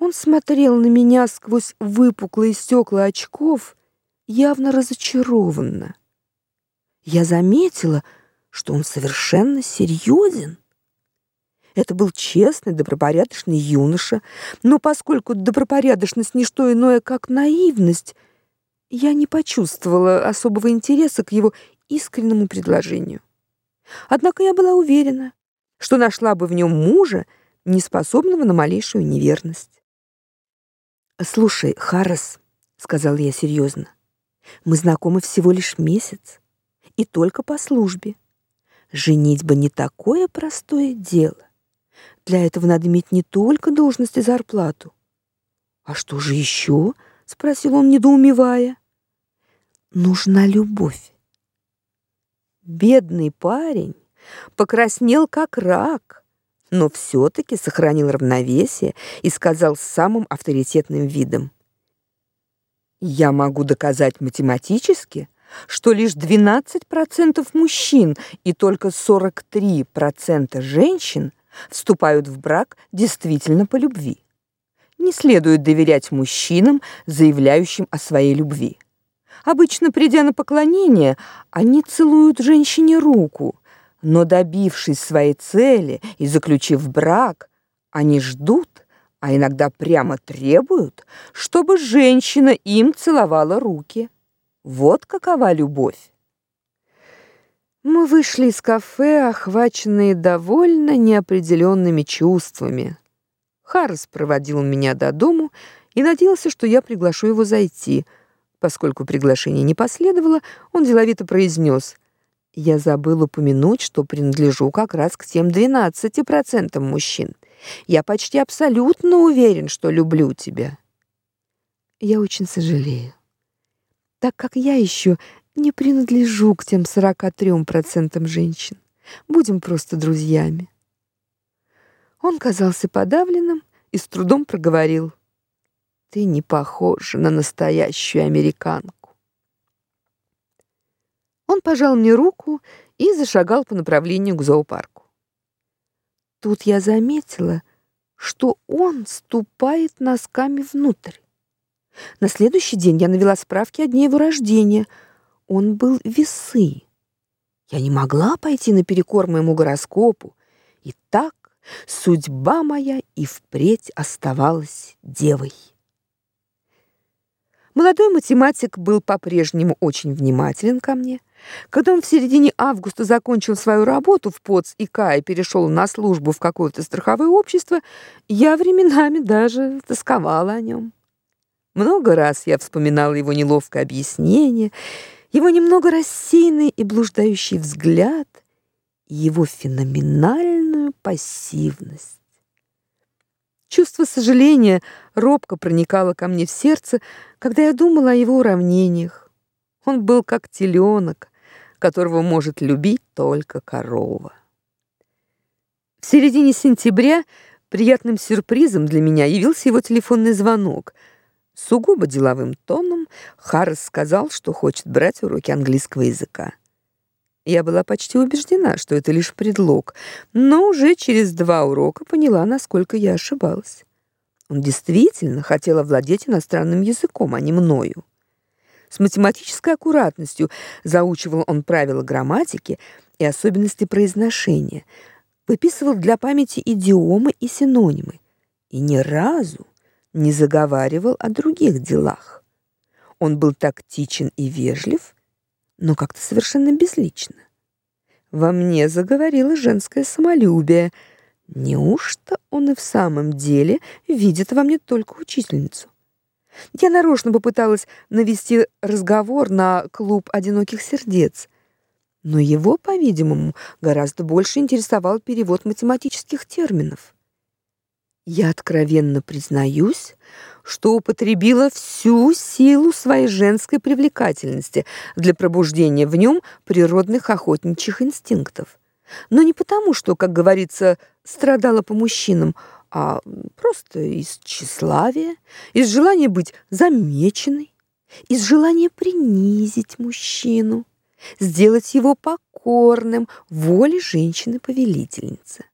Он смотрел на меня сквозь выпуклые стекла очков, явно разочарованно. Я заметила, что он совершенно серьезен. Это был честный, добропорядочный юноша, но поскольку добропорядочность не что иное, как наивность, я не почувствовала особого интереса к его искреннему предложению. Однако я была уверена, что нашла бы в нем мужа, не способного на малейшую неверность. «Слушай, Харрес», — сказал я серьезно, — «мы знакомы всего лишь месяц, и только по службе. Женитьба не такое простое дело. Для этого надо иметь не только должность и зарплату. А что же еще? спросил он, недоумевая. Нужна любовь. Бедный парень покраснел как рак, но все таки сохранил равновесие и сказал с самым авторитетным видом: "Я могу доказать математически, что лишь 12% мужчин и только 43% женщин вступают в брак действительно по любви. Не следует доверять мужчинам, заявляющим о своей любви. Обычно, придя на поклонение, они целуют женщине руку, но добившись своей цели и заключив брак, они ждут, а иногда прямо требуют, чтобы женщина им целовала руки. Вот какова любовь. Мы вышли из кафе, охваченные довольно неопределенными чувствами. Харрис проводил меня до дому и надеялся, что я приглашу его зайти. Поскольку приглашение не последовало, он деловито произнес: "Я забыл упомянуть, что принадлежу как раз к тем 12% мужчин. Я почти абсолютно уверен, что люблю тебя". Я очень сожалею. Так как я еще не принадлежу к тем 43% женщин. Будем просто друзьями. Он казался подавленным и с трудом проговорил: "Ты не похожа на настоящую американку". Он пожал мне руку и зашагал по направлению к зоопарку. Тут я заметила, что он ступает носками внутрь. На следующий день я навела справки о дне его рождения — он был весы. Я не могла пойти наперекор моему гороскопу, и так судьба моя и впредь оставалась девой. Молодой математик был по-прежнему очень внимателен ко мне. Когда он в середине августа закончил свою работу в ПОЦ и КА и перешел на службу в какое-то страховое общество, я временами даже тосковала о нем. Много раз я вспоминала его неловкое объяснение — его немного рассеянный и блуждающий взгляд, его феноменальную пассивность. Чувство сожаления робко проникало ко мне в сердце, когда я думала о его уравнениях. Он был как теленок, которого может любить только корова. В середине сентября приятным сюрпризом для меня явился его телефонный звонок — Сугубо деловым тоном Харрис сказал, что хочет брать уроки английского языка. Я была почти убеждена, что это лишь предлог, но уже через два урока поняла, насколько я ошибалась. Он действительно хотел овладеть иностранным языком, а не мною. С математической аккуратностью заучивал он правила грамматики и особенности произношения, выписывал для памяти идиомы и синонимы. И ни разу не заговаривал о других делах. Он был тактичен и вежлив, но как-то совершенно безлично. Во мне заговорило женское самолюбие. Неужто он и в самом деле видит во мне только учительницу? Я нарочно попыталась навести разговор на клуб одиноких сердец, но его, по-видимому, гораздо больше интересовал перевод математических терминов. Я откровенно признаюсь, что употребила всю силу своей женской привлекательности для пробуждения в нем природных охотничьих инстинктов. Но не потому, что, как говорится, страдала по мужчинам, а просто из тщеславия, из желания быть замеченной, из желания принизить мужчину, сделать его покорным воле женщины-повелительницы.